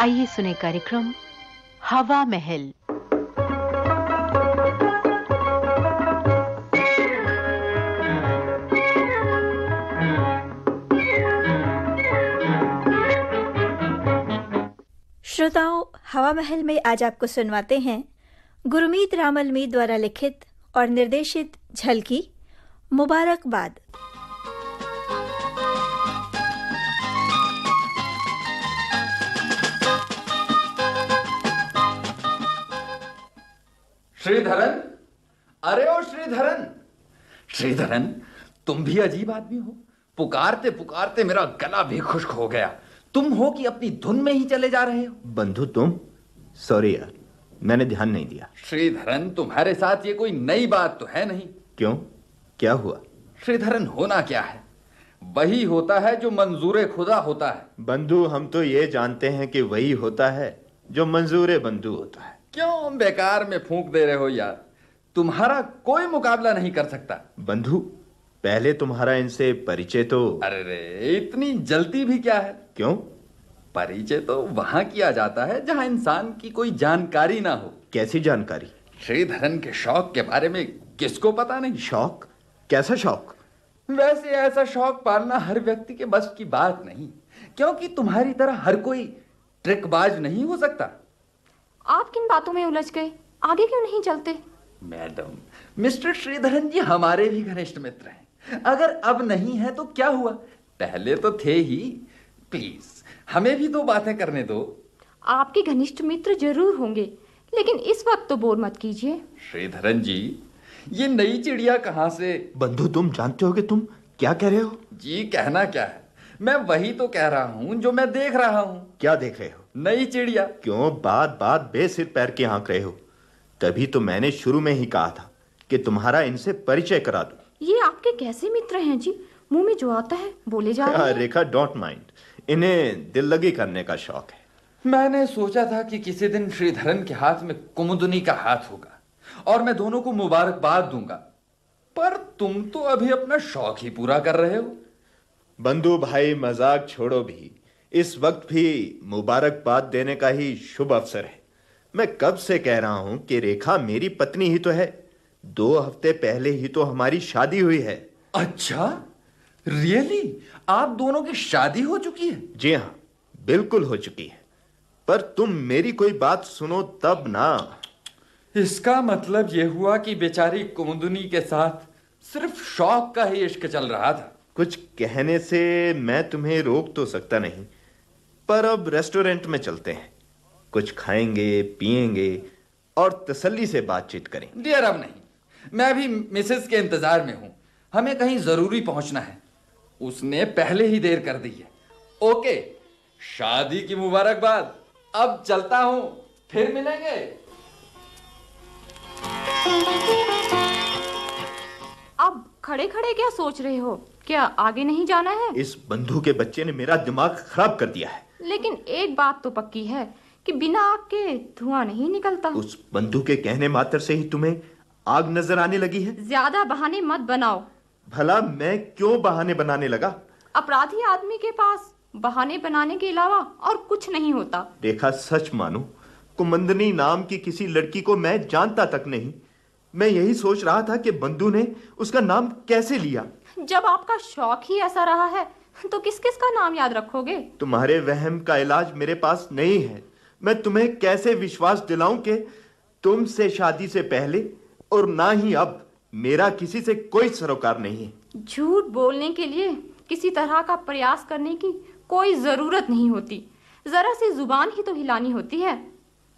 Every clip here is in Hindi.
आइए सुने कार्यक्रम हवा महल। श्रोताओं, हवा महल में आज आपको सुनवाते हैं गुरमीत रामलमी द्वारा लिखित और निर्देशित झलकी मुबारकबाद। श्रीधरन? अरे ओ श्रीधरन! श्रीधरन तुम भी अजीब आदमी हो। पुकारते पुकारते मेरा गला भी खुश्क हो गया। तुम हो कि अपनी धुन में ही चले जा रहे हो? बंधु तुम? सॉरी यार मैंने ध्यान नहीं दिया। श्रीधरन तुम्हारे साथ ये कोई नई बात तो है नहीं। क्यों? क्या हुआ? श्रीधरन होना क्या है? वही होता है जो मंजूर खुदा होता है। बंधु हम तो ये जानते हैं कि वही होता है जो मंजूर बंधु होता है। क्यों बेकार में फूंक दे रहे हो यार? तुम्हारा कोई मुकाबला नहीं कर सकता। बंधु पहले तुम्हारा इनसे परिचय तो अरे रे इतनी जल्दी भी क्या है? क्यों? परिचय तो वहाँ किया जाता है जहाँ इंसान की कोई जानकारी ना हो। कैसी जानकारी? श्रीधरन के शौक के बारे में किसको पता नहीं? शौक? कैसा शौक? वैसे ऐसा शौक पालना हर व्यक्ति के बस की बात नहीं क्योंकि तुम्हारी तरह हर कोई ट्रिकबाज नहीं हो सकता। आप किन बातों में उलझ गए? आगे क्यों नहीं चलते? मैडम मिस्टर श्रीधरन जी हमारे भी घनिष्ठ मित्र हैं। अगर अब नहीं है तो क्या हुआ? पहले तो थे ही। प्लीज़ हमें भी दो बातें करने दो। आपके घनिष्ठ मित्र ज़रूर होंगे लेकिन इस वक्त तो बोर मत कीजिए। श्रीधरन जी ये नई चिड़िया कहाँ से? बंधु तुम जानते हो कि तुम क्या कह रहे हो? जी कहना क्या है? मैं वही तो कह रहा हूँ जो मैं देख रहा हूँ। क्या देख रहे हो? नई चिड़िया। क्यों? बात बात बेसिर पैर के आंक रहे हो। तभी तो मैंने शुरू में ही कहा था कि तुम्हारा इनसे परिचय करा दूँ। ये आपके कैसे मित्र हैं जी? मुँह में जो आता है बोले जा रहे हैं रेखा डोंट माइंड इन्हें दिल लगी करने का शौक है। मैंने सोचा था कि किसी दिन श्रीधरन के हाथ में कुमुदनी का हाथ होगा और मैं दोनों को मुबारकबाद दूँगा। पर तुम तो अभी अपना शौक ही पूरा कर रहे हो। बंधु भाई मज़ाक छोड़ो भी। इस वक्त भी मुबारकबाद देने का ही शुभ अवसर है। मैं कब से कह रहा हूँ कि रेखा मेरी पत्नी ही तो है। दो हफ़्ते पहले ही तो हमारी शादी हुई है। अच्छा? रियली आप दोनों की शादी हो चुकी है? जी हाँ बिल्कुल हो चुकी है। पर तुम मेरी कोई बात सुनो तब ना। इसका मतलब यह हुआ कि बेचारी कुमुदनी के साथ सिर्फ़ शौक का ही इश्क चल रहा था। कुछ कहने से मैं तुम्हें रोक तो सकता नहीं। पर अब रेस्टोरेंट में चलते हैं। कुछ खाएँगे पिएँगे और तसल्ली से बातचीत करेंगे। डियर अब नहीं मैं भी मिसेस के इंतज़ार में हूँ। हमें कहीं ज़रूरी पहुँचना है। उसने पहले ही देर कर दी है। ओके शादी की मुबारकबाद। अब चलता हूँ फिर मिलेंगे। अब खड़े खड़े क्या सोच रहे हो? क्या आगे नहीं जाना है? इस बंधु के बच्चे ने मेरा दिमाग खराब कर दिया है। लेकिन एक बात तो पक्की है कि बिना आग के धुआँ नहीं निकलता। उस बंधु के कहने मात्र से ही तुम्हें आग नज़र आने लगी है? ज़्यादा बहाने मत बनाओ। भला मैं क्यों बहाने बनाने लगा? अपराधी आदमी के पास बहाने बनाने के अलावा और कुछ नहीं होता। देखा सच मानो कुमंदनी नाम की किसी लड़की को मैं जानता तक नहीं। मैं यही सोच रहा था कि बंधु ने उसका नाम कैसे लिया। जब आपका शौक ही ऐसा रहा है तो किस किस का नाम याद रखोगे? तुम्हारे वहम का इलाज मेरे पास नहीं है। मैं तुम्हें कैसे विश्वास दिलाऊं कि तुमसे शादी से पहले और ना ही अब मेरा किसी से कोई सरोकार नहीं है? झूठ बोलने के लिए किसी तरह का प्रयास करने की कोई ज़रूरत नहीं होती। जरा सी ज़ुबान ही तो हिलानी होती है।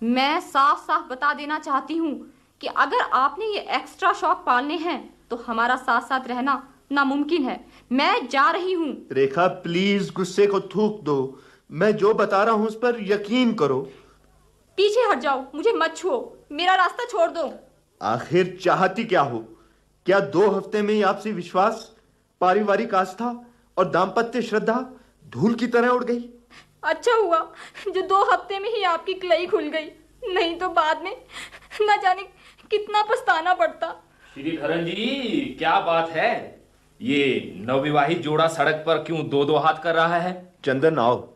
मैं साफ़ साफ़ बता देना चाहती हूँ कि अगर आपने ये एक्स्ट्रा शौक पालने हैं तो हमारा साथ साथ रहना नामुमकिन है। मैं जा रही हूँ। रेखा प्लीज़ गुस्से को थूक दो। मैं जो बता रहा हूँ उस पर यकीन करो। पीछे हट जाओ। मुझे मत छुओ। मेरा रास्ता छोड़ दो। आखिर चाहती क्या हो? क्या दो हफ़्ते में ही आपसी विश्वास पारिवारिक आस्था और दाम्पत्य श्रद्धा धूल की तरह उड़ गई? अच्छा हुआ जो दो हफ़्ते में ही आपकी कलई खुल गई। नहीं तो बाद में न जाने कितना पछताना पड़ता। श्रीधरन जी क्या बात है? ये नवविवाहित जोड़ा सड़क पर क्यों दो दो हाथ कर रहा है? चंदन आओ।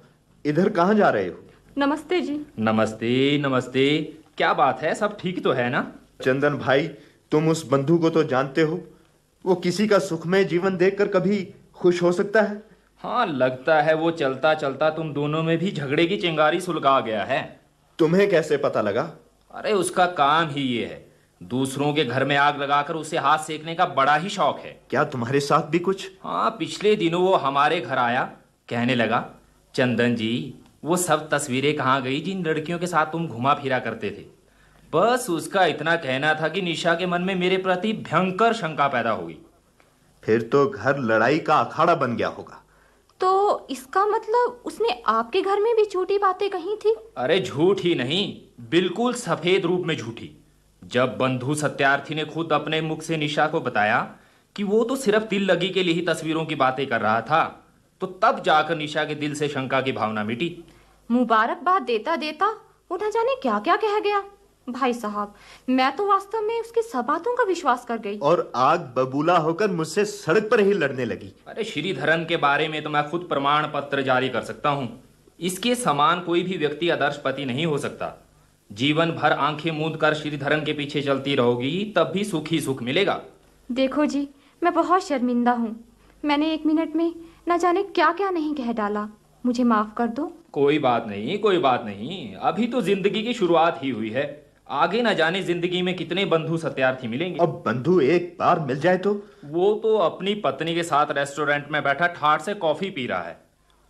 इधर कहाँ जा रहे हो? नमस्ते जी। नमस्ते नमस्ते। क्या बात है? सब ठीक तो है ना? चंदन भाई तुम उस बंधु को तो जानते हो। वो किसी का सुखमय जीवन देखकर कभी खुश हो सकता है? हाँ लगता है वो चलता चलता तुम दोनों में भी झगड़े की चिंगारी सुलगा गया है। तुम्हें कैसे पता लगा? अरे उसका काम ही ये है। दूसरों के घर में आग लगाकर उसे हाथ सेकने का बड़ा ही शौक है। क्या तुम्हारे साथ भी कुछ? हाँ पिछले दिनों वो हमारे घर आया कहने लगा चंदन जी वो सब तस्वीरें कहाँ गई जिन लड़कियों के साथ तुम घुमा फिरा करते थे? बस उसका इतना कहना था कि निशा के मन में मेरे प्रति भयंकर शंका पैदा हुई फिर तो घर लड़ाई का अखाड़ा बन गया होगा। तो इसका मतलब उसने आपके घर में भी झूठी बातें कही थी? अरे झूठ ही नहीं बिल्कुल सफ़ेद रूप में झूठी। जब बंधु सत्यार्थी ने खुद अपने मुख से निशा को बताया कि वो तो सिर्फ़ दिल लगी के लिए ही तस्वीरों की बातें कर रहा था तो तब जाकर निशा के दिल से शंका की भावना मिटी। मुबारकबाद देता देता वो न जाने क्या क्या कह गया। भाई साहब मैं तो वास्तव में उसकी सब बातों का विश्वास कर गई। और आग बबूला होकर मुझसे सड़क पर ही लड़ने लगी। अरे श्रीधरन के बारे में तो मैं खुद प्रमाण पत्र जारी कर सकता हूँ। इसके समान कोई भी व्यक्ति आदर्श पति नहीं हो सकता। जीवन भर आँखें मूंद कर श्रीधरन के पीछे चलती रहोगी तब भी सुख ही सुख मिलेगा। देखो जी मैं बहुत शर्मिंदा हूँ। मैंने एक मिनट में न जाने क्या क्या नहीं कह डाला। मुझे माफ़ कर दो। कोई बात नहीं कोई बात नहीं। अभी तो ज़िंदगी की शुरुआत ही हुई है। आगे न जाने ज़िंदगी में कितने बंधु सत्यार्थी मिलेंगे। अब बंधु एक बार मिल जाए तो? वो तो अपनी पत्नी के साथ रेस्टोरेंट में बैठा ठाट से कॉफ़ी पी रहा है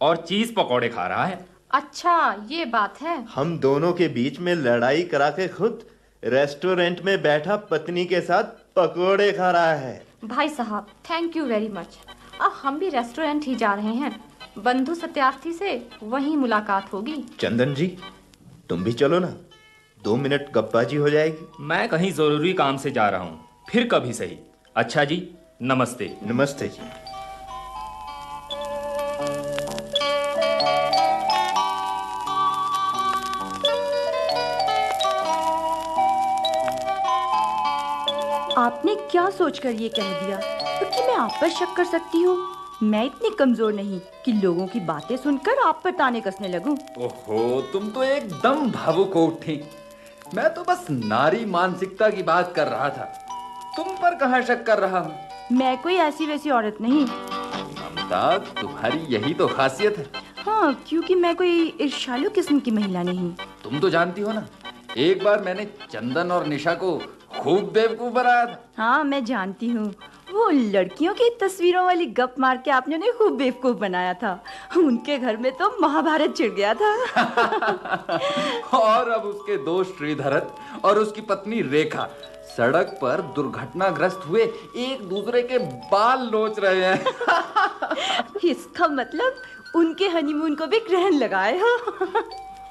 और चीज़ पकौड़े खा रहा है। अच्छा ये बात है। हम दोनों के बीच में लड़ाई करा के खुद रेस्टोरेंट में बैठा पत्नी के साथ पकोड़े खा रहा है। भाई साहब थैंक यू वेरी मच अब हम भी रेस्टोरेंट ही जा रहे हैं। बंधु सत्यार्थी से वहीं मुलाकात होगी। चंदन जी तुम भी चलो ना। दो मिनट गप्पाजी हो जाएगी। मैं कहीं ज़रूरी काम से जा रहा हूँ फिर कभी सही। अच्छा जी नमस्ते। नमस्ते जी। आपने क्या सोचकर ये कह दिया? क्योंकि मैं आप पर शक कर सकती हूँ। मैं इतनी कमज़ोर नहीं कि लोगों की बातें सुनकर आप पर ताने कसने लगूं। ओहो तुम तो एकदम भावुक हो उठी। मैं तो बस नारी मानसिकता की बात कर रहा था। तुम पर कहाँ शक कर रहा हूँ? मैं कोई ऐसी वैसी औरत नहीं। ममता तुम्हारी यही तो खासियत है। हाँ क्योंकि मैं कोई ईर्षालु किस्म की महिला नहीं। तुम तो जानती हो ना एक बार मैंने चंदन और निशा को खूब बेवकूफ़ बनाया था हाँ मैं जानती हूँ। वो लड़कियों की तस्वीरों वाली गप मार के आपने उन्हें खूब बेवकूफ़ बनाया था। उनके घर में तो महाभारत छिड़ गया था। और अब उसके दोस्त श्रीधरन और उसकी पत्नी रेखा सड़क पर दुर्घटनाग्रस्त हुए एक दूसरे के बाल नोच रहे हैं। इसका मतलब उनके हनीमून को भी ग्रहण लगाए हो।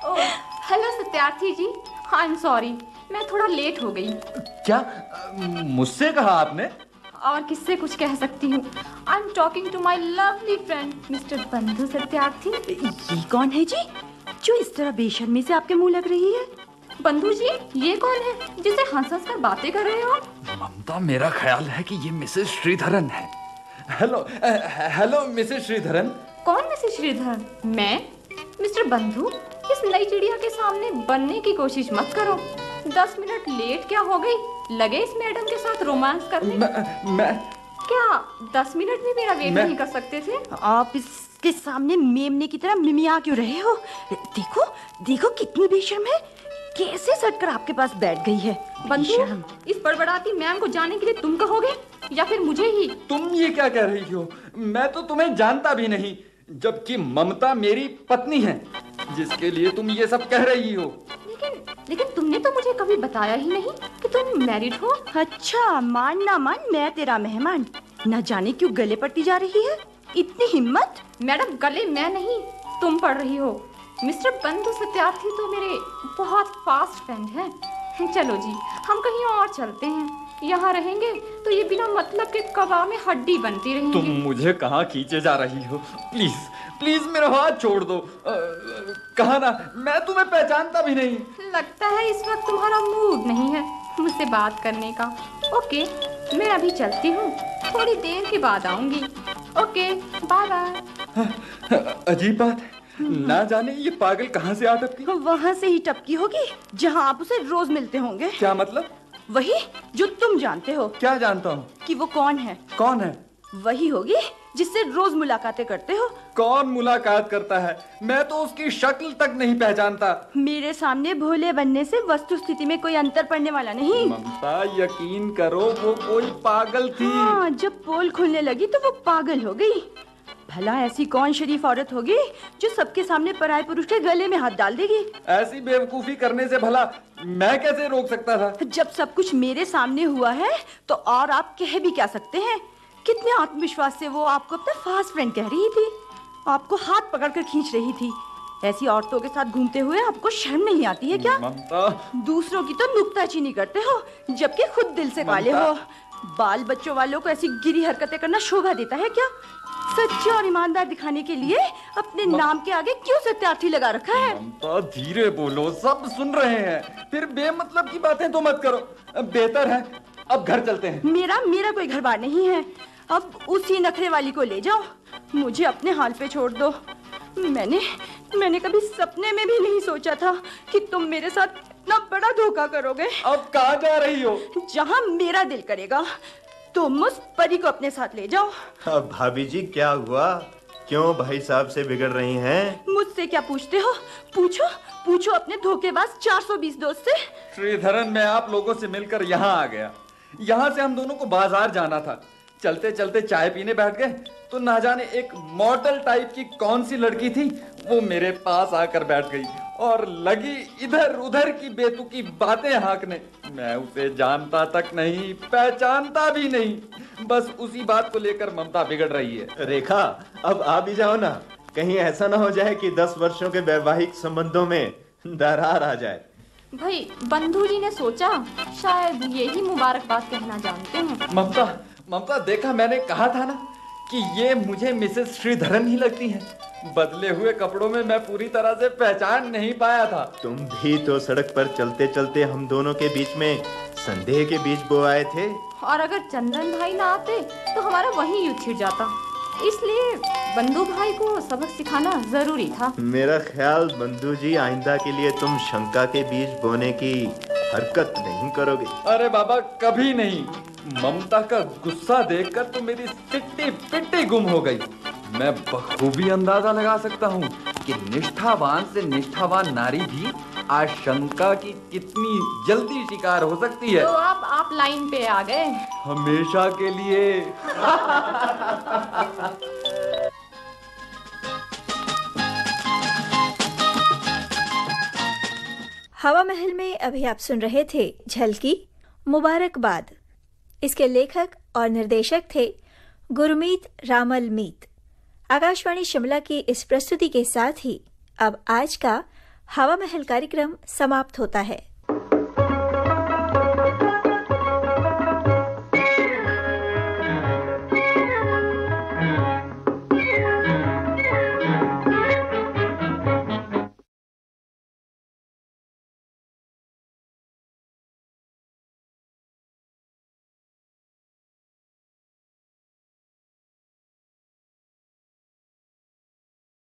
ओह, hello Satyarthi ji. I am sorry मैं थोड़ा लेट हो गई क्या? मुझसे कहा आपने? और किससे कुछ कह सकती हूँ? I am talking to my lovely friend mister Bandhu Satyarthi. ये कौन है जी? जो इस तरह बेशर्मी से आपके मुँह लग रही है? बंधु जी ये कौन है जिसे हंस हंस कर बातें कर रहे हो ममता मेरा ख्याल है कि ये मिसेस श्रीधरन है। Hello hello Mrs Sridharan. कौन मिसेस श्रीधर मैं? मिस्टर बंधु इस नई चिड़िया के सामने बनने की कोशिश मत करो। दस मिनट लेट क्या हो गई? लगे इस मैडम के साथ रोमांस करने? मैं, मैं क्या दस मिनट भी मेरा वेट नहीं कर सकते थे? आप इसके सामने मेमने की तरह मिमिया क्यों रहे हो? देखो देखो कितनी बेशर्म है। कैसे सटकर आपके पास बैठ गई है? बंधु इस बड़बड़ाती मैम को जाने के लिए तुम कहोगे? या फिर मुझे ही? तुम ये क्या कह रही हो? मैं तो तुम्हें जानता भी नहीं जबकि ममता मेरी पत्नी है जिसके लिए तुम ये सब कह रही हो। लेकिन लेकिन तुमने तो मुझे कभी बताया ही नहीं कि तुम मैरिड हो। अच्छा मान ना मान मैं तेरा मेहमान। न जाने क्यों गले पड़ती जा रही है? इतनी हिम्मत? मैडम गले मैं नहीं तुम पढ़ रही हो। मिस्टर बंधु सत्यार्थी तो मेरे बहुत फास्ट फ्रेंड हैं। चलो जी हम कहीं और चलते हैं। यहाँ रहेंगे तो ये बिना मतलब के कबाब में हड्डी बनती तुम मुझे कहाँ खींचे जा रही हो? प्लीज़ प्लीज़ मेरा हाथ छोड़ दो। कहा ना मैं तुम्हें पहचानता भी नहीं। लगता है इस वक्त तुम्हारा मूड नहीं है मुझसे बात करने का। ओके मैं अभी चलती हूँ। थोड़ी देर के बाद आऊँगी। ओके बाय बाय अजीब बात है। ना जाने ये पागल कहाँ से आ टपकी? वहाँ से ही टपकी होगी जहाँ आप उसे रोज मिलते होंगे। क्या मतलब? वही जो तुम जानते हो क्या जानता हूँ? कि वो कौन है। कौन है? वही होगी जिससे रोज मुलाकातें करते हो? कौन मुलाकात करता है? मैं तो उसकी शक्ल तक नहीं पहचानता। मेरे सामने भोले बनने से वस्तु स्थिति में कोई अंतर पड़ने वाला नहीं। ममता यकीन करो वो कोई पागल थी। हाँ जब पोल खुलने लगी तो वो पागल हो गई। भला ऐसी कौन शरीफ औरत होगी जो सबके सामने पराये पुरुष के गले में हाथ डाल देगी? ऐसी बेवकूफ़ी करने से भला मैं कैसे रोक सकता था? जब सब कुछ मेरे सामने हुआ है तो और आप कह भी क्या सकते हैं? कितने आत्मविश्वास से वो आपको अपना फास्ट फ्रेंड कह रही थी। आपको हाथ पकड़कर खींच रही थी। ऐसी औरतों के साथ घूमते हुए आपको शर्म नहीं आती है क्या? ममता। दूसरों की तो नुक्ताचीनी करते हो जबकि खुद दिल से काले हो। बाल बच्चों वालों को ऐसी गिरी हरकतें करना शोभा देता है क्या? सच्चे और ईमानदार दिखाने के लिए अपने नाम के आगे क्यों सत्यार्थी लगा रखा है? ममता धीरे बोलो सब सुन रहे हैं। फिर बेमतलब की बातें तो मत करो। बेहतर है अब घर चलते हैं। मेरा मेरा कोई घर बार नहीं है। अब उसी नखरे वाली को ले जाओ। मुझे अपने हाल पे छोड़ दो। मैंने मैंने कभी सपने में भी नहीं सोचा था कि तुम मेरे साथ इतना बड़ा धोखा करोगे। अब कहाँ जा रही हो? जहाँ मेरा दिल करेगा तुम उस परी को अपने साथ ले जाओ। अब भाभी जी क्या हुआ? क्यों भाई साहब से बिगड़ रही हैं? मुझसे क्या पूछते हो? पूछो पूछो अपने धोखेबाज 420 दोस्त से। श्रीधरन मैं आप लोगों से मिलकर यहाँ आ गया। यहाँ से हम दोनों को बाज़ार जाना था। चलते चलते चाय पीने बैठ गए तो ना जाने एक मॉडल टाइप की कौन सी लड़की थी वो मेरे पास आकर बैठ गई और लगी इधर उधर की बेतुकी बातें हाँकने। मैं उसे जानता तक नहीं पहचानता भी नहीं बस उसी बात को लेकर ममता बिगड़ रही है। रेखा अब आ भी जाओ ना। कहीं ऐसा ना हो जाए कि दस वर्षों के वैवाहिक संबंधों में दरार आ जाए। भाई बंधु जी ने सोचा शायद यही मुबारकबाद कहना जानते हैं। ममता ममता देखा मैंने कहा था ना कि ये मुझे मिसेस श्रीधरन ही लगती हैं। बदले हुए कपड़ों में मैं पूरी तरह से पहचान नहीं पाया था। तुम भी तो सड़क पर चलते चलते हम दोनों के बीच में संदेह के बीच बो आए थे। और अगर चंद्रन भाई ना आते तो हमारा वही युद्ध छिड़ जाता। इसलिए बंधु भाई को सबक सिखाना ज़रूरी था। मेरा ख्याल बंधु जी आइंदा के लिए तुम शंका के बीज बोने की हरकत नहीं करोगे। अरे बाबा कभी नहीं। ममता का गुस्सा देखकर तो मेरी सिट्टी पिट्टी गुम हो गई। मैं बखूबी अंदाज़ा लगा सकता हूँ कि निष्ठावान से निष्ठावान नारी भी आशंका की कितनी जल्दी शिकार हो सकती है। तो अब आप लाइन पे आ गए। हमेशा के लिए। हवा महल में अभी आप सुन रहे थे झलकी मुबारकबाद। इसके लेखक और निर्देशक थे गुरमीत रामल मीत। आकाशवाणी शिमला की इस प्रस्तुति के साथ ही अब आज का हवा महल कार्यक्रम समाप्त होता है।